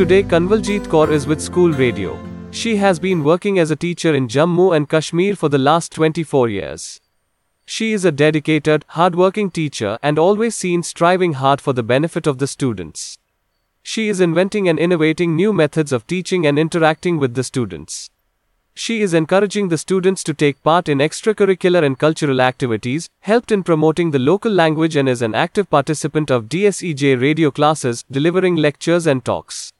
today Kanwaljit Kaur is with School Radio. She has been working as a teacher in Jammu and Kashmir for the last 24 years. She is a dedicated, hardworking teacher and always seen striving hard for the benefit of the students. She is inventing and innovating new methods of teaching and interacting with the students. She is encouraging the students to take part in extracurricular and cultural activities, helped in promoting the local language, and is an active participant of DSEJ radio classes, delivering lectures and talks.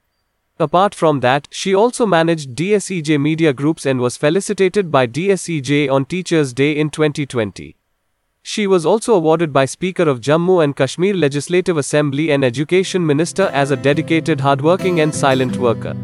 Apart from that, she also managed DSEJ media groups and was felicitated by DSEJ on Teachers' Day in 2020. She was also awarded by Speaker of Jammu and Kashmir Legislative Assembly and Education Minister as a dedicated, hardworking, and silent worker.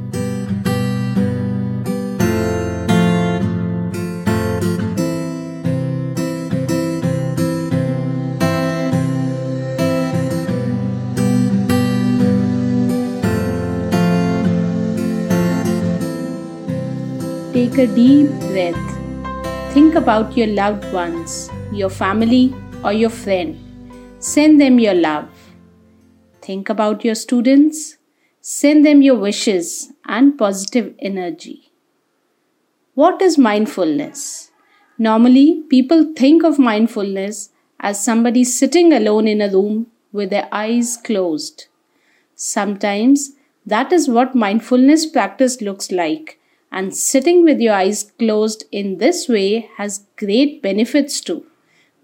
Take a deep breath. Think about your loved ones, your family, or your friend. Send them your love. Think about your students. Send them your wishes and positive energy. What is mindfulness? Normally, people think of mindfulness as somebody sitting alone in a room with their eyes closed. Sometimes that is what mindfulness practice looks like and sitting with your eyes closed in this way has great benefits too.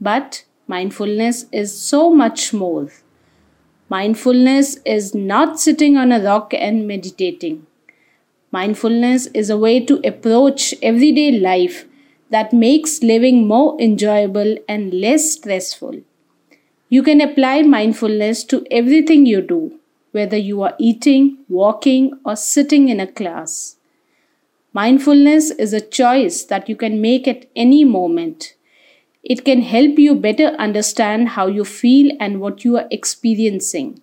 But mindfulness is so much more. Mindfulness is not sitting on a rock and meditating. Mindfulness is a way to approach everyday life that makes living more enjoyable and less stressful. You can apply mindfulness to everything you do, whether you are eating, walking, or sitting in a class. Mindfulness is a choice that you can make at any moment. It can help you better understand how you feel and what you are experiencing.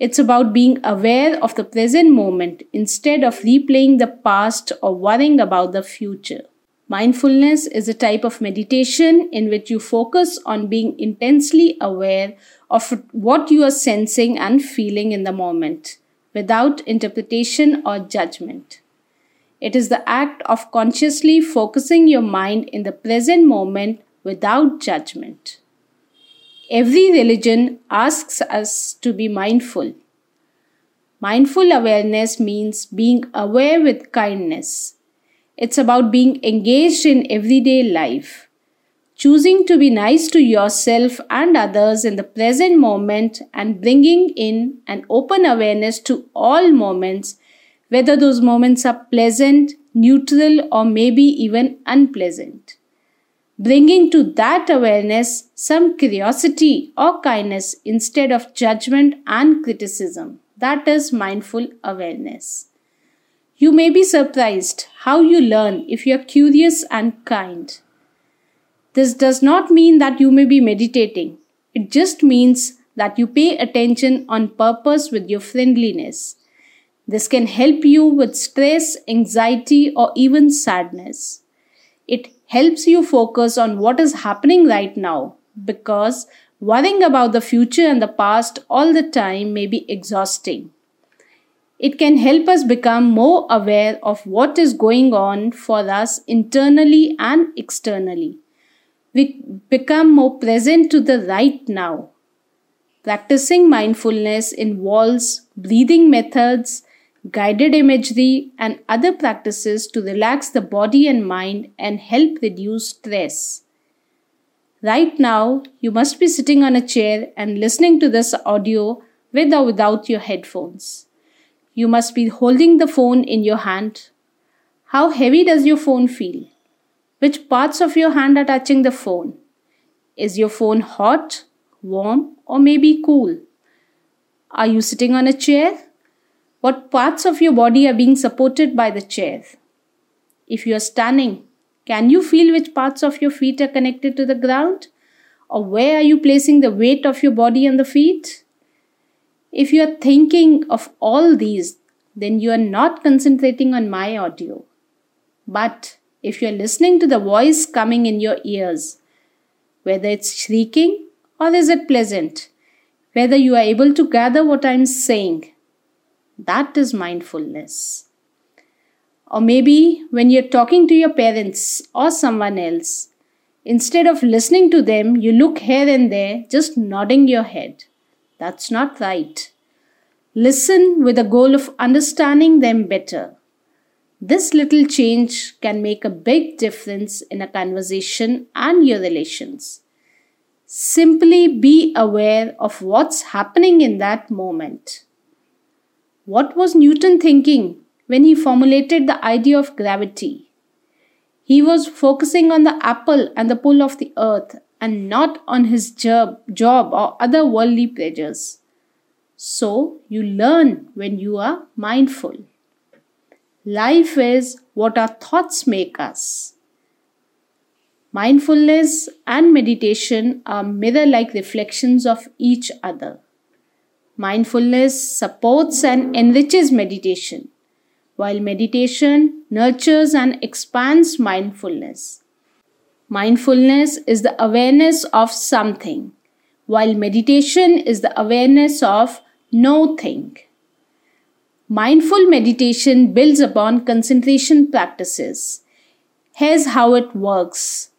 It's about being aware of the present moment instead of replaying the past or worrying about the future. Mindfulness is a type of meditation in which you focus on being intensely aware of what you are sensing and feeling in the moment without interpretation or judgment. It is the act of consciously focusing your mind in the present moment without judgment. Every religion asks us to be mindful. Mindful awareness means being aware with kindness. It's about being engaged in everyday life, choosing to be nice to yourself and others in the present moment, and bringing in an open awareness to all moments whether those moments are pleasant, neutral, or maybe even unpleasant. Bringing to that awareness some curiosity or kindness instead of judgment and criticism. That is mindful awareness. You may be surprised how you learn if you are curious and kind. This does not mean that you may be meditating. It just means that you pay attention on purpose with your friendliness. This can help you with stress, anxiety, or even sadness. It helps you focus on what is happening right now because worrying about the future and the past all the time may be exhausting. It can help us become more aware of what is going on for us internally and externally. We become more present to the right now. Practicing mindfulness involves breathing methods, guided imagery, and other practices to relax the body and mind and help reduce stress. Right now, you must be sitting on a chair and listening to this audio with or without your headphones. You must be holding the phone in your hand. How heavy does your phone feel? Which parts of your hand are touching the phone? Is your phone hot, warm, or maybe cool? Are you sitting on a chair? What parts of your body are being supported by the chair? If you are standing, can you feel which parts of your feet are connected to the ground? Or where are you placing the weight of your body on the feet? If you are thinking of all these, then you are not concentrating on my audio. But if you are listening to the voice coming in your ears, whether it's shrieking or is it pleasant, whether you are able to gather what I'm saying, That is mindfulness. Or maybe when you're talking to your parents or someone else, instead of listening to them, you look here and there, just nodding your head. That's not right. Listen with the goal of understanding them better. This little change can make a big difference in a conversation and your relations. Simply be aware of what's happening in that moment. What was Newton thinking when he formulated the idea of gravity? He was focusing on the apple and the pull of the earth and not on his job, job or other worldly pleasures. So you learn when you are mindful. Life is what our thoughts make us. Mindfulness and meditation are mirror like reflections of each other. Mindfulness supports and enriches meditation, while meditation nurtures and expands mindfulness. Mindfulness is the awareness of something, while meditation is the awareness of no thing. Mindful meditation builds upon concentration practices. Here's how it works.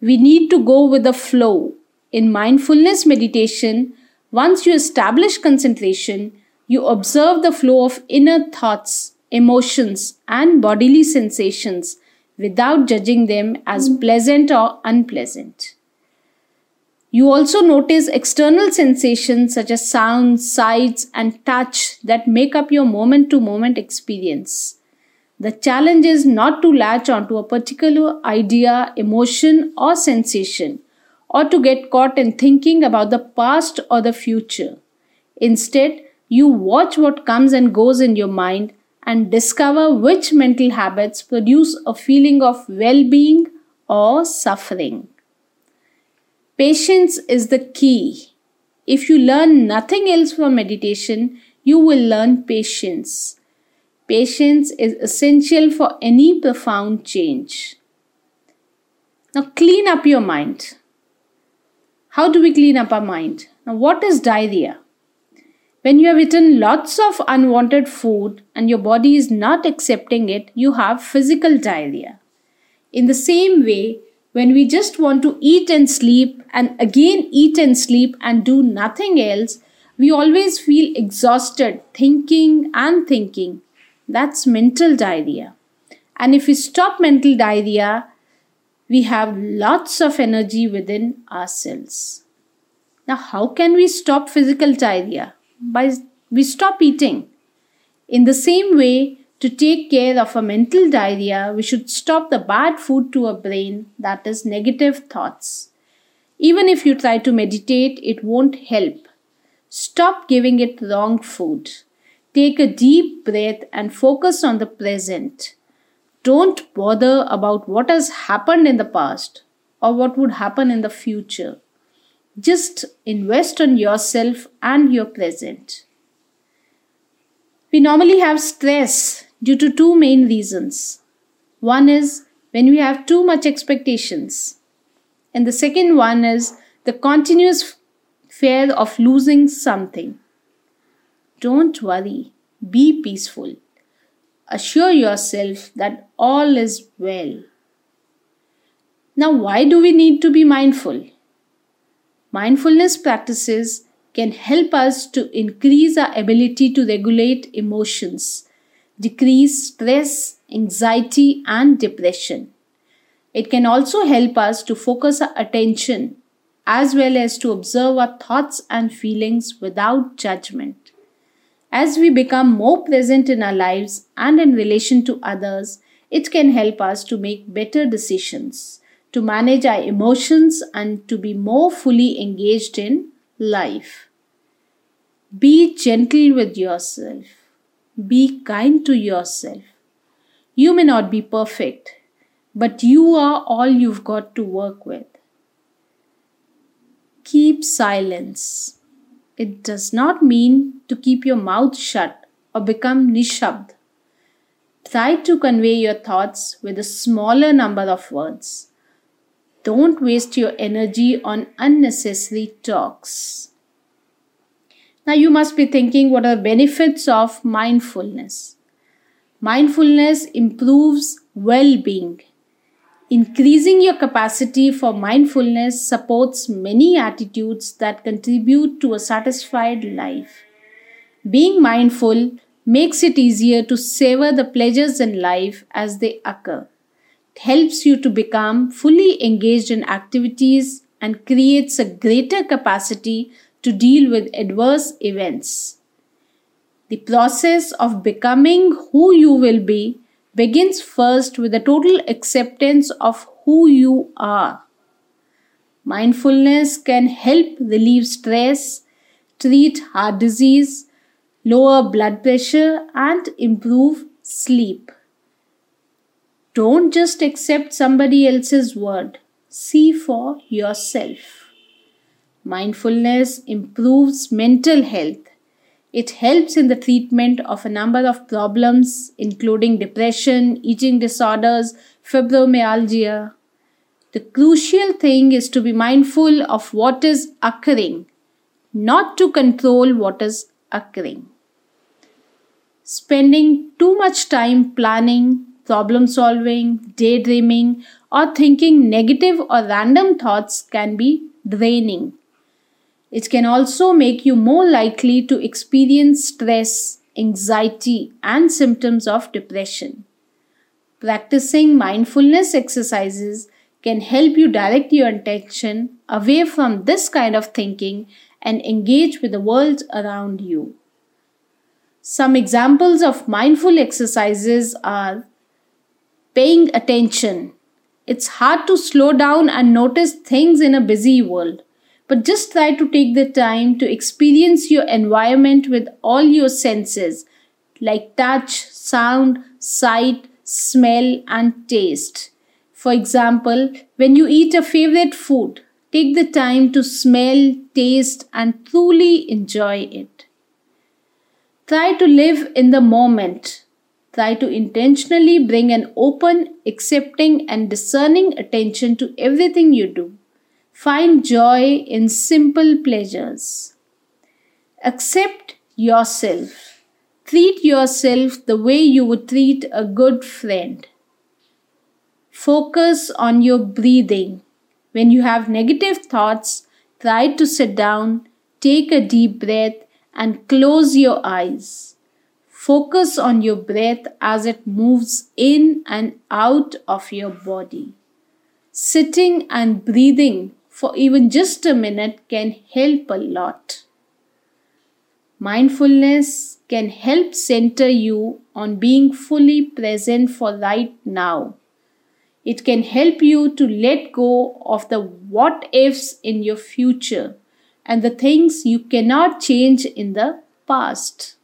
We need to go with the flow. In mindfulness meditation, once you establish concentration, you observe the flow of inner thoughts, emotions, and bodily sensations without judging them as hmm. pleasant or unpleasant. You also notice external sensations such as sounds, sights, and touch that make up your moment to moment experience. The challenge is not to latch onto a particular idea, emotion, or sensation, or to get caught in thinking about the past or the future. Instead, you watch what comes and goes in your mind and discover which mental habits produce a feeling of well being or suffering. Patience is the key. If you learn nothing else from meditation, you will learn patience. Patience is essential for any profound change. Now, clean up your mind. How do we clean up our mind? Now, what is diarrhea? When you have eaten lots of unwanted food and your body is not accepting it, you have physical diarrhea. In the same way, when we just want to eat and sleep and again eat and sleep and do nothing else, we always feel exhausted thinking and thinking. That's mental diarrhea. And if we stop mental diarrhea, we have lots of energy within ourselves. Now, how can we stop physical diarrhea? By we stop eating. In the same way, to take care of a mental diarrhea, we should stop the bad food to our brain, that is, negative thoughts. Even if you try to meditate, it won't help. Stop giving it wrong food. Take a deep breath and focus on the present. Don't bother about what has happened in the past or what would happen in the future. Just invest on yourself and your present. We normally have stress due to two main reasons. One is when we have too much expectations, and the second one is the continuous fear of losing something. Don't worry, be peaceful. Assure yourself that all is well. Now, why do we need to be mindful? Mindfulness practices can help us to increase our ability to regulate emotions decrease stress, anxiety, and depression. It can also help us to focus our attention as well as to observe our thoughts and feelings without judgment. As we become more present in our lives and in relation to others, it can help us to make better decisions, to manage our emotions, and to be more fully engaged in life. Be gentle with yourself. Be kind to yourself. You may not be perfect, but you are all you've got to work with. Keep silence. It does not mean to keep your mouth shut or become nishabd. Try to convey your thoughts with a smaller number of words. Don't waste your energy on unnecessary talks. Now, you must be thinking what are the benefits of mindfulness? Mindfulness improves well being. Increasing your capacity for mindfulness supports many attitudes that contribute to a satisfied life. Being mindful makes it easier to savor the pleasures in life as they occur. It helps you to become fully engaged in activities and creates a greater capacity to deal with adverse events. The process of becoming who you will be begins first with a total acceptance of who you are. Mindfulness can help relieve stress, treat heart disease, lower blood pressure, and improve sleep. Don't just accept somebody else's word, see for yourself. Mindfulness improves mental health. It helps in the treatment of a number of problems, including depression, eating disorders, fibromyalgia. The crucial thing is to be mindful of what is occurring, not to control what is occurring. Spending too much time planning, problem solving, daydreaming, or thinking negative or random thoughts can be draining. It can also make you more likely to experience stress, anxiety, and symptoms of depression. Practicing mindfulness exercises can help you direct your attention away from this kind of thinking and engage with the world around you. Some examples of mindful exercises are paying attention. It's hard to slow down and notice things in a busy world, but just try to take the time to experience your environment with all your senses like touch, sound, sight, smell, and taste. For example, when you eat a favorite food, take the time to smell, taste, and truly enjoy it. Try to live in the moment. Try to intentionally bring an open, accepting, and discerning attention to everything you do. Find joy in simple pleasures. Accept yourself. Treat yourself the way you would treat a good friend. Focus on your breathing. When you have negative thoughts, try to sit down, take a deep breath, and close your eyes. Focus on your breath as it moves in and out of your body. Sitting and breathing for even just a minute can help a lot. Mindfulness can help center you on being fully present for right now. It can help you to let go of the what ifs in your future and the things you cannot change in the past.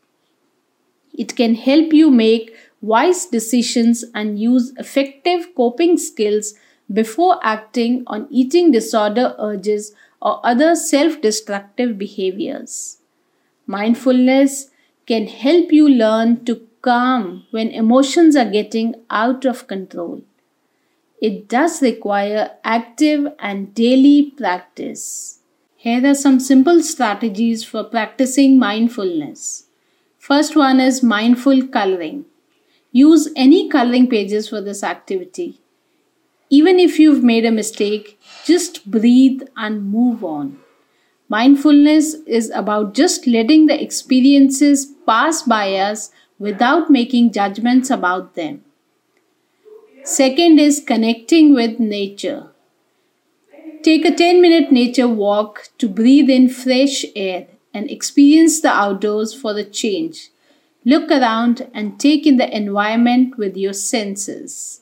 It can help you make wise decisions and use effective coping skills before acting on eating disorder urges or other self destructive behaviors. Mindfulness can help you learn to calm when emotions are getting out of control. It does require active and daily practice. Here are some simple strategies for practicing mindfulness. First one is mindful coloring. Use any coloring pages for this activity. Even if you've made a mistake, just breathe and move on. Mindfulness is about just letting the experiences pass by us without making judgments about them. Second is connecting with nature. Take a 10 minute nature walk to breathe in fresh air and experience the outdoors for a change. Look around and take in the environment with your senses.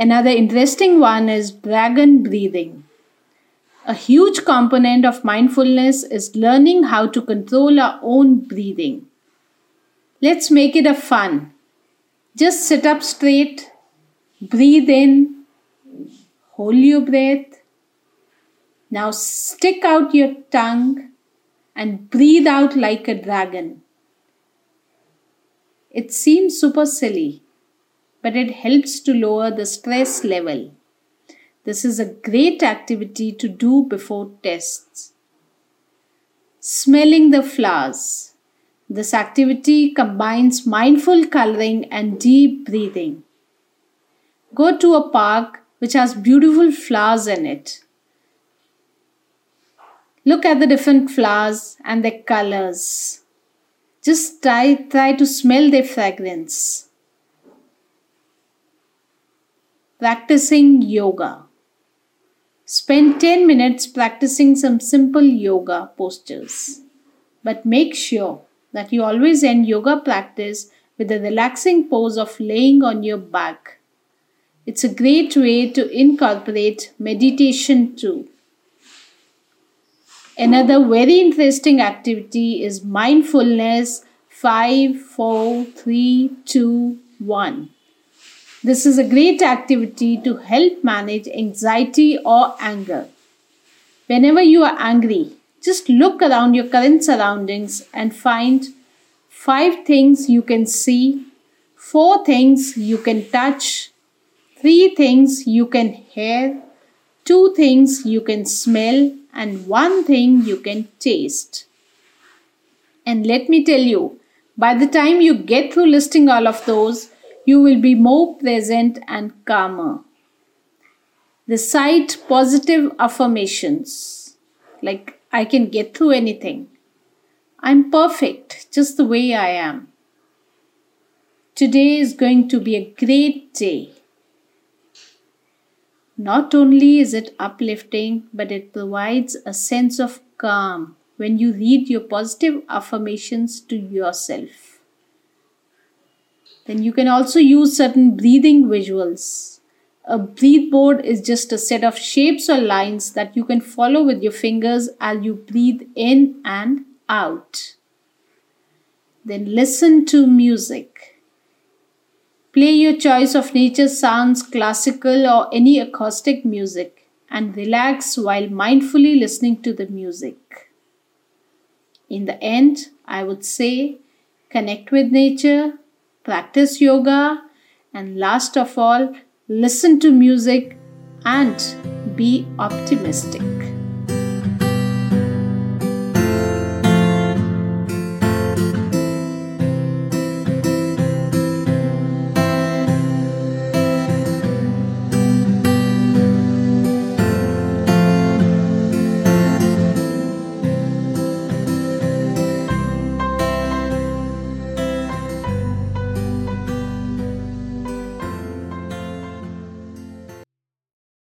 Another interesting one is dragon breathing. A huge component of mindfulness is learning how to control our own breathing. Let's make it a fun. Just sit up straight, breathe in, hold your breath, now stick out your tongue and breathe out like a dragon. It seems super silly, but it helps to lower the stress level. This is a great activity to do before tests. Smelling the flowers. This activity combines mindful coloring and deep breathing. Go to a park which has beautiful flowers in it. Look at the different flowers and their colors. Just try, try to smell their fragrance. Practicing yoga. Spend 10 minutes practicing some simple yoga postures. But make sure that you always end yoga practice with a relaxing pose of laying on your back. It's a great way to incorporate meditation too. Another very interesting activity is mindfulness 5, 4, 3, 2, 1. This is a great activity to help manage anxiety or anger. Whenever you are angry, just look around your current surroundings and find five things you can see, four things you can touch, three things you can hear, two things you can smell, and one thing you can taste. And let me tell you, by the time you get through listing all of those, you will be more present and calmer. Recite positive affirmations like, I can get through anything. I'm perfect just the way I am. Today is going to be a great day. Not only is it uplifting, but it provides a sense of calm when you read your positive affirmations to yourself. Then you can also use certain breathing visuals. A breathe board is just a set of shapes or lines that you can follow with your fingers as you breathe in and out. Then listen to music. Play your choice of nature sounds, classical, or any acoustic music, and relax while mindfully listening to the music. In the end, I would say connect with nature, practice yoga, and last of all, listen to music and be optimistic.